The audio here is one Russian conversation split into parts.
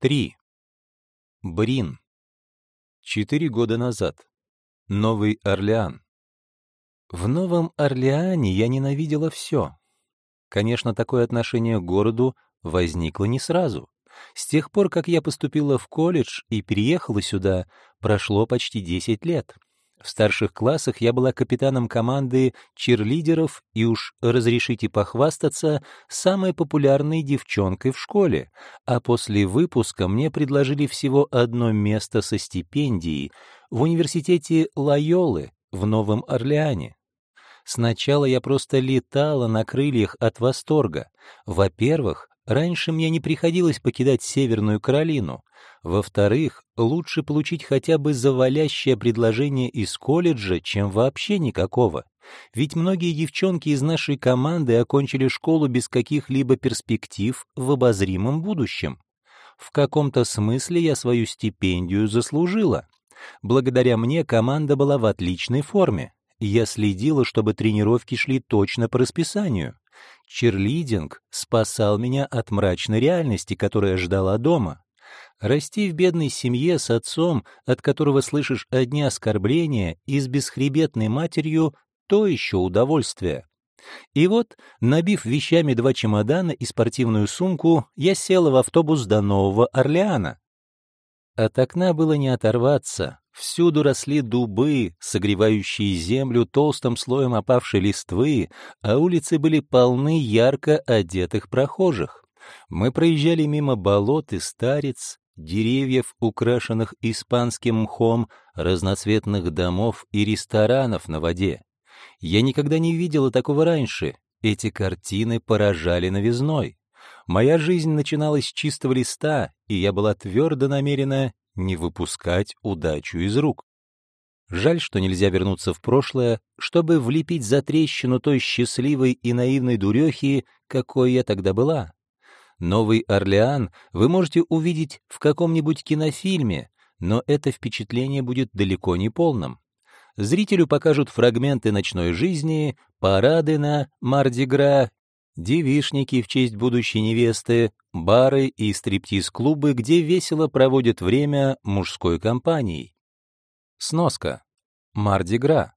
3. Брин. Четыре года назад. Новый Орлеан. В Новом Орлеане я ненавидела все. Конечно, такое отношение к городу возникло не сразу. С тех пор, как я поступила в колледж и переехала сюда, прошло почти 10 лет. В старших классах я была капитаном команды чирлидеров и уж, разрешите похвастаться, самой популярной девчонкой в школе, а после выпуска мне предложили всего одно место со стипендией в университете Лайолы в Новом Орлеане. Сначала я просто летала на крыльях от восторга. Во-первых, раньше мне не приходилось покидать Северную Каролину. Во-вторых, лучше получить хотя бы завалящее предложение из колледжа, чем вообще никакого. Ведь многие девчонки из нашей команды окончили школу без каких-либо перспектив в обозримом будущем. В каком-то смысле я свою стипендию заслужила. Благодаря мне команда была в отличной форме. Я следила, чтобы тренировки шли точно по расписанию. Черлидинг спасал меня от мрачной реальности, которая ждала дома. Расти в бедной семье с отцом, от которого слышишь одни оскорбления, и с бесхребетной матерью — то еще удовольствие. И вот, набив вещами два чемодана и спортивную сумку, я села в автобус до Нового Орлеана. От окна было не оторваться. Всюду росли дубы, согревающие землю толстым слоем опавшей листвы, а улицы были полны ярко одетых прохожих. Мы проезжали мимо болот и старец, деревьев, украшенных испанским мхом, разноцветных домов и ресторанов на воде. Я никогда не видела такого раньше. Эти картины поражали новизной. Моя жизнь начиналась с чистого листа, и я была твердо намерена не выпускать удачу из рук. Жаль, что нельзя вернуться в прошлое, чтобы влепить за трещину той счастливой и наивной дурехи, какой я тогда была. Новый Орлеан вы можете увидеть в каком-нибудь кинофильме, но это впечатление будет далеко не полным. Зрителю покажут фрагменты ночной жизни, парады на Мардигра, девишники в честь будущей невесты, бары и стриптиз-клубы, где весело проводят время мужской компанией. Сноска. Мардигра.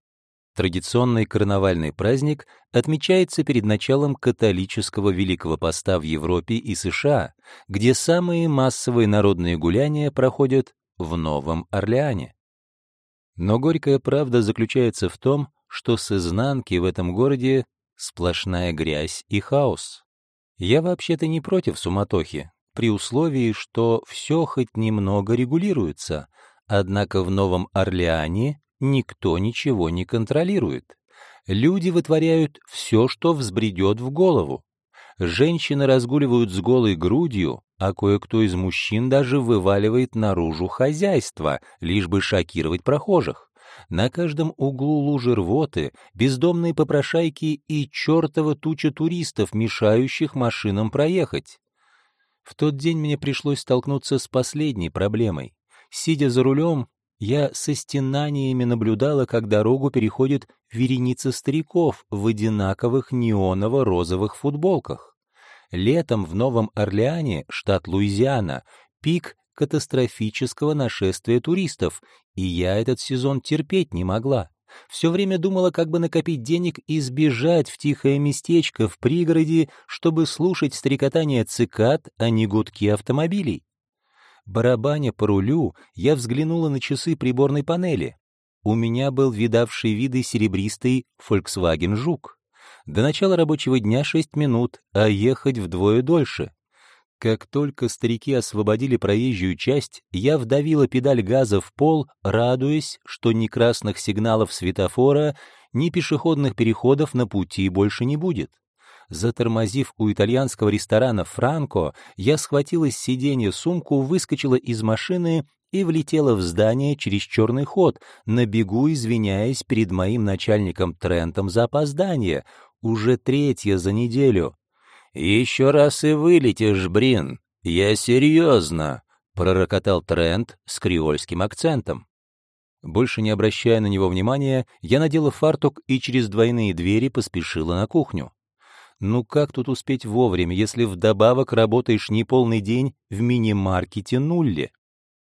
Традиционный карнавальный праздник отмечается перед началом католического Великого Поста в Европе и США, где самые массовые народные гуляния проходят в Новом Орлеане. Но горькая правда заключается в том, что с изнанки в этом городе сплошная грязь и хаос. Я вообще-то не против суматохи, при условии, что все хоть немного регулируется, однако в Новом Орлеане никто ничего не контролирует. Люди вытворяют все, что взбредет в голову. Женщины разгуливают с голой грудью, а кое-кто из мужчин даже вываливает наружу хозяйство, лишь бы шокировать прохожих. На каждом углу лужи рвоты, бездомные попрошайки и чертова туча туристов, мешающих машинам проехать. В тот день мне пришлось столкнуться с последней проблемой. Сидя за рулем, я со стенаниями наблюдала, как дорогу переходит вереница стариков в одинаковых неоново-розовых футболках. Летом в Новом Орлеане, штат Луизиана, пик катастрофического нашествия туристов, и я этот сезон терпеть не могла. Все время думала, как бы накопить денег и сбежать в тихое местечко в пригороде, чтобы слушать стрекотание цикад, а не гудки автомобилей. Барабаня по рулю, я взглянула на часы приборной панели. У меня был видавший виды серебристый Volkswagen Жук. До начала рабочего дня 6 минут, а ехать вдвое дольше. Как только старики освободили проезжую часть, я вдавила педаль газа в пол, радуясь, что ни красных сигналов светофора, ни пешеходных переходов на пути больше не будет. Затормозив у итальянского ресторана «Франко», я схватила с сиденья сумку, выскочила из машины и влетела в здание через черный ход, на бегу извиняясь перед моим начальником Трентом за опоздание, уже третье за неделю. «Еще раз и вылетишь, Брин, я серьезно», — пророкотал Трент с креольским акцентом. Больше не обращая на него внимания, я надела фартук и через двойные двери поспешила на кухню. Ну как тут успеть вовремя, если вдобавок работаешь не полный день в мини-маркете Нулле?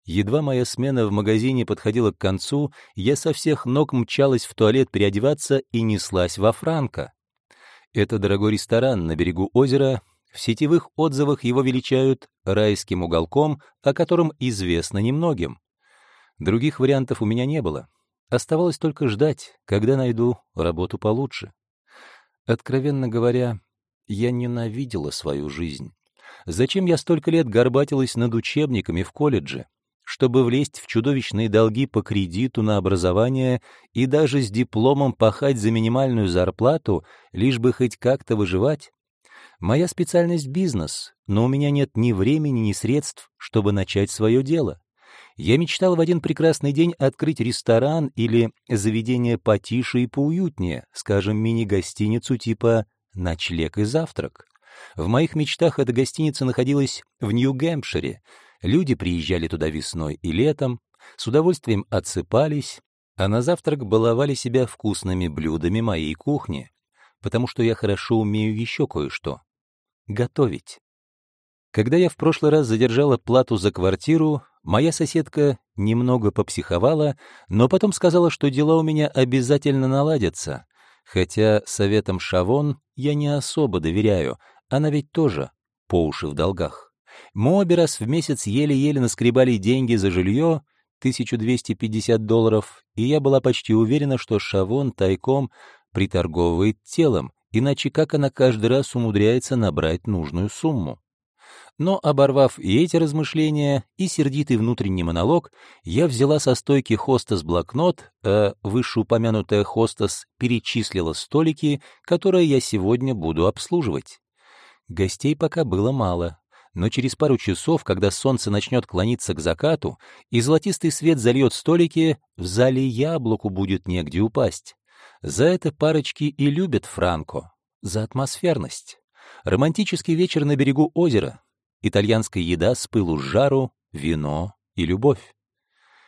Едва моя смена в магазине подходила к концу, я со всех ног мчалась в туалет переодеваться и неслась во Франко. Это дорогой ресторан на берегу озера, в сетевых отзывах его величают райским уголком, о котором известно немногим. Других вариантов у меня не было. Оставалось только ждать, когда найду работу получше. Откровенно говоря, я ненавидела свою жизнь. Зачем я столько лет горбатилась над учебниками в колледже? Чтобы влезть в чудовищные долги по кредиту на образование и даже с дипломом пахать за минимальную зарплату, лишь бы хоть как-то выживать? Моя специальность — бизнес, но у меня нет ни времени, ни средств, чтобы начать свое дело. Я мечтал в один прекрасный день открыть ресторан или заведение потише и поуютнее, скажем, мини-гостиницу типа «Ночлег и завтрак». В моих мечтах эта гостиница находилась в Нью-Гэмпшире. Люди приезжали туда весной и летом, с удовольствием отсыпались, а на завтрак баловали себя вкусными блюдами моей кухни, потому что я хорошо умею еще кое-что — готовить. Когда я в прошлый раз задержала плату за квартиру, моя соседка немного попсиховала, но потом сказала, что дела у меня обязательно наладятся, хотя советом Шавон я не особо доверяю, она ведь тоже по уши в долгах. Мы обе раз в месяц еле-еле наскребали деньги за жилье, 1250 долларов, и я была почти уверена, что Шавон тайком приторговывает телом, иначе как она каждый раз умудряется набрать нужную сумму? Но, оборвав и эти размышления, и сердитый внутренний монолог, я взяла со стойки хостес блокнот, а вышеупомянутая хостес перечислила столики, которые я сегодня буду обслуживать. Гостей пока было мало, но через пару часов, когда солнце начнет клониться к закату и золотистый свет зальет столики, в зале яблоку будет негде упасть. За это парочки и любят Франко, за атмосферность. Романтический вечер на берегу озера, итальянская еда с пылу жару, вино и любовь.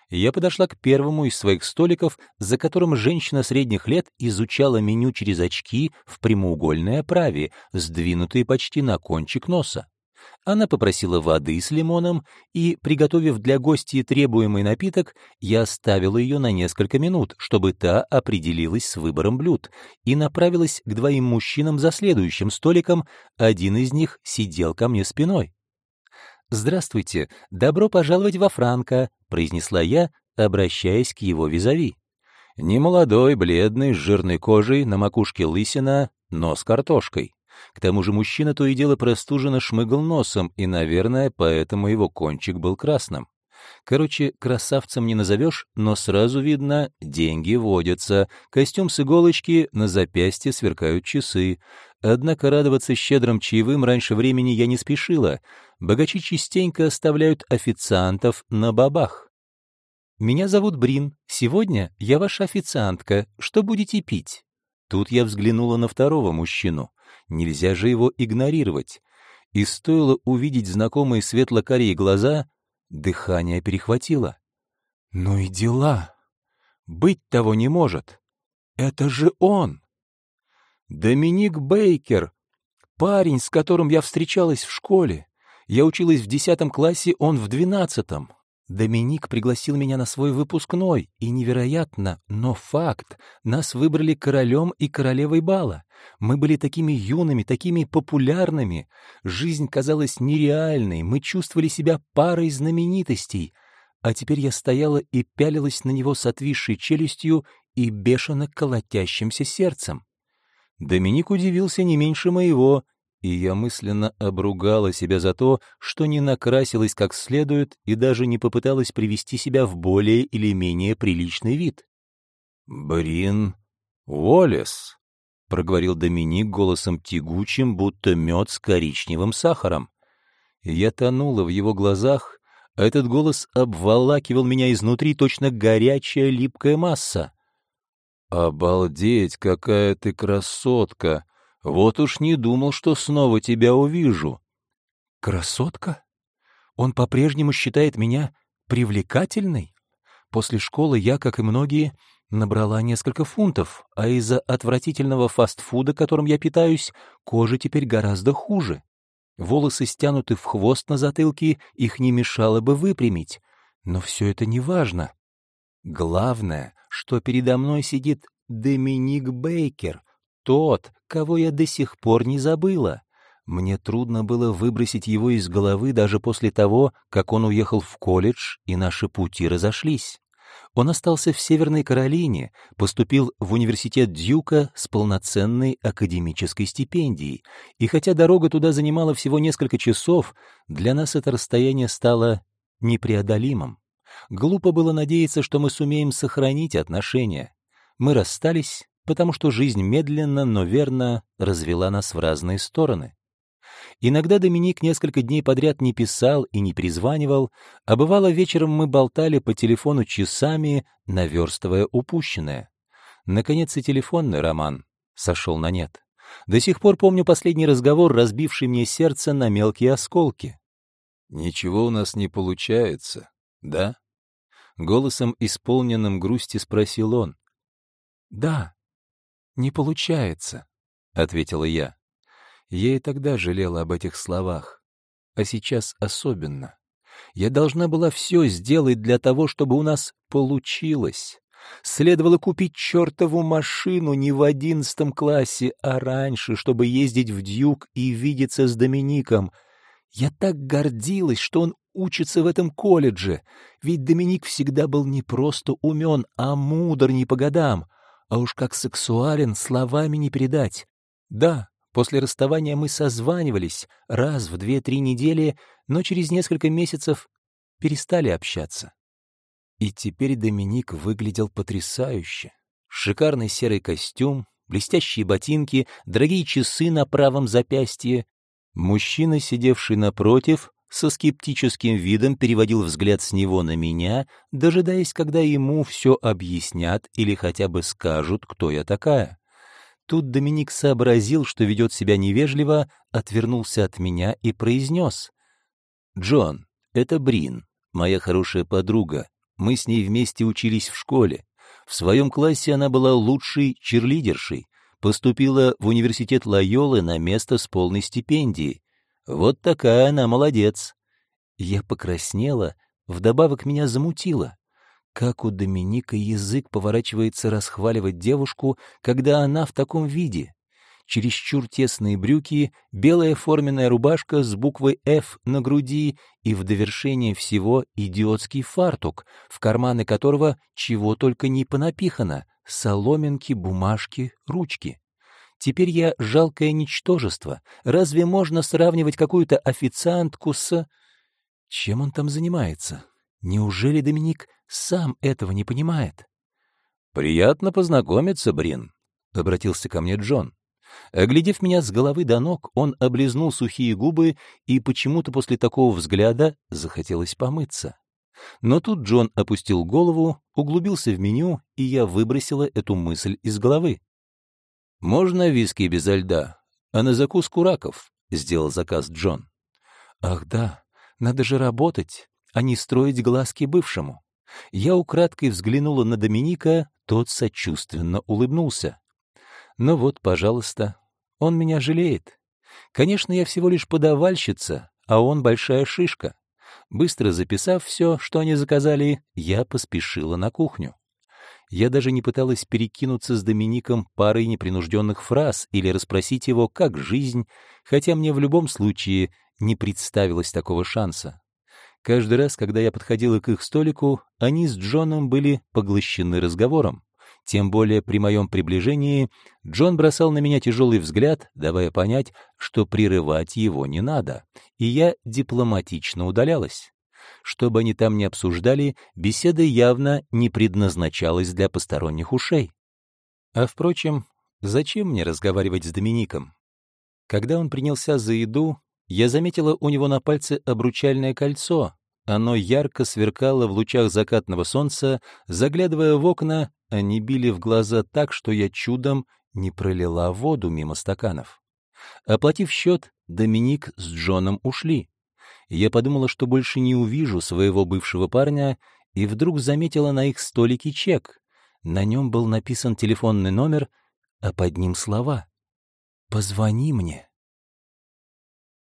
Я подошла к первому из своих столиков, за которым женщина средних лет изучала меню через очки в прямоугольной оправе, сдвинутые почти на кончик носа. Она попросила воды с лимоном, и, приготовив для гостей требуемый напиток, я оставила ее на несколько минут, чтобы та определилась с выбором блюд, и направилась к двоим мужчинам за следующим столиком, один из них сидел ко мне спиной. «Здравствуйте, добро пожаловать во Франко», — произнесла я, обращаясь к его визави. Немолодой, бледный, с жирной кожей, на макушке лысина, но с картошкой. К тому же мужчина то и дело простуженно шмыгал носом, и, наверное, поэтому его кончик был красным. Короче, красавцем не назовешь, но сразу видно, деньги водятся, костюм с иголочки, на запястье сверкают часы. Однако радоваться щедрым чаевым раньше времени я не спешила. Богачи частенько оставляют официантов на бабах. «Меня зовут Брин. Сегодня я ваша официантка. Что будете пить?» Тут я взглянула на второго мужчину. Нельзя же его игнорировать. И стоило увидеть знакомые светло-карие глаза, Дыхание перехватило. Ну и дела. Быть того не может. Это же он. Доминик Бейкер, парень, с которым я встречалась в школе. Я училась в десятом классе, он в двенадцатом. Доминик пригласил меня на свой выпускной, и невероятно, но факт, нас выбрали королем и королевой бала. Мы были такими юными, такими популярными. Жизнь казалась нереальной, мы чувствовали себя парой знаменитостей. А теперь я стояла и пялилась на него с отвисшей челюстью и бешено колотящимся сердцем. Доминик удивился не меньше моего и я мысленно обругала себя за то, что не накрасилась как следует и даже не попыталась привести себя в более или менее приличный вид. «Брин Уоллес», — проговорил Доминик голосом тягучим, будто мед с коричневым сахаром. Я тонула в его глазах, а этот голос обволакивал меня изнутри точно горячая липкая масса. «Обалдеть, какая ты красотка!» Вот уж не думал, что снова тебя увижу. Красотка? Он по-прежнему считает меня привлекательной? После школы я, как и многие, набрала несколько фунтов, а из-за отвратительного фастфуда, которым я питаюсь, кожа теперь гораздо хуже. Волосы стянуты в хвост на затылке, их не мешало бы выпрямить. Но все это не важно. Главное, что передо мной сидит Доминик Бейкер, тот, кого я до сих пор не забыла. Мне трудно было выбросить его из головы даже после того, как он уехал в колледж, и наши пути разошлись. Он остался в Северной Каролине, поступил в университет Дьюка с полноценной академической стипендией, и хотя дорога туда занимала всего несколько часов, для нас это расстояние стало непреодолимым. Глупо было надеяться, что мы сумеем сохранить отношения. Мы расстались, потому что жизнь медленно, но верно развела нас в разные стороны. Иногда Доминик несколько дней подряд не писал и не перезванивал, а бывало вечером мы болтали по телефону часами, наверстывая упущенное. Наконец и телефонный роман сошел на нет. До сих пор помню последний разговор, разбивший мне сердце на мелкие осколки. «Ничего у нас не получается, да?» Голосом, исполненным грусти, спросил он. «Да, не получается», — ответила я. Я и тогда жалела об этих словах, а сейчас особенно. Я должна была все сделать для того, чтобы у нас получилось. Следовало купить чертову машину не в одиннадцатом классе, а раньше, чтобы ездить в Дьюк и видеться с Домиником. Я так гордилась, что он учится в этом колледже, ведь Доминик всегда был не просто умен, а мудр не по годам, а уж как сексуален словами не передать. Да, После расставания мы созванивались раз в две-три недели, но через несколько месяцев перестали общаться. И теперь Доминик выглядел потрясающе. Шикарный серый костюм, блестящие ботинки, дорогие часы на правом запястье. Мужчина, сидевший напротив, со скептическим видом переводил взгляд с него на меня, дожидаясь, когда ему все объяснят или хотя бы скажут, кто я такая. Тут Доминик сообразил, что ведет себя невежливо, отвернулся от меня и произнес. «Джон, это Брин, моя хорошая подруга. Мы с ней вместе учились в школе. В своем классе она была лучшей черлидершей. Поступила в университет Лайолы на место с полной стипендией. Вот такая она молодец». Я покраснела, вдобавок меня замутило. Как у Доминика язык поворачивается расхваливать девушку, когда она в таком виде? Чересчур тесные брюки, белая форменная рубашка с буквой «Ф» на груди и в довершение всего идиотский фартук, в карманы которого чего только не понапихано — соломинки, бумажки, ручки. Теперь я жалкое ничтожество. Разве можно сравнивать какую-то официантку с... Чем он там занимается? Неужели Доминик сам этого не понимает? «Приятно познакомиться, Брин», — обратился ко мне Джон. Оглядев меня с головы до ног, он облизнул сухие губы, и почему-то после такого взгляда захотелось помыться. Но тут Джон опустил голову, углубился в меню, и я выбросила эту мысль из головы. «Можно виски без льда, а на закуску раков?» — сделал заказ Джон. «Ах да, надо же работать а не строить глазки бывшему. Я украдкой взглянула на Доминика, тот сочувственно улыбнулся. Ну вот, пожалуйста, он меня жалеет. Конечно, я всего лишь подавальщица, а он большая шишка. Быстро записав все, что они заказали, я поспешила на кухню. Я даже не пыталась перекинуться с Домиником парой непринужденных фраз или расспросить его, как жизнь, хотя мне в любом случае не представилось такого шанса. Каждый раз, когда я подходила к их столику, они с Джоном были поглощены разговором. Тем более при моем приближении Джон бросал на меня тяжелый взгляд, давая понять, что прерывать его не надо, и я дипломатично удалялась. Что бы они там ни обсуждали, беседа явно не предназначалась для посторонних ушей. А впрочем, зачем мне разговаривать с Домиником? Когда он принялся за еду, я заметила у него на пальце обручальное кольцо. Оно ярко сверкало в лучах закатного солнца, заглядывая в окна, они били в глаза так, что я чудом не пролила воду мимо стаканов. Оплатив счет, Доминик с Джоном ушли. Я подумала, что больше не увижу своего бывшего парня, и вдруг заметила на их столике чек. На нем был написан телефонный номер, а под ним слова «Позвони мне».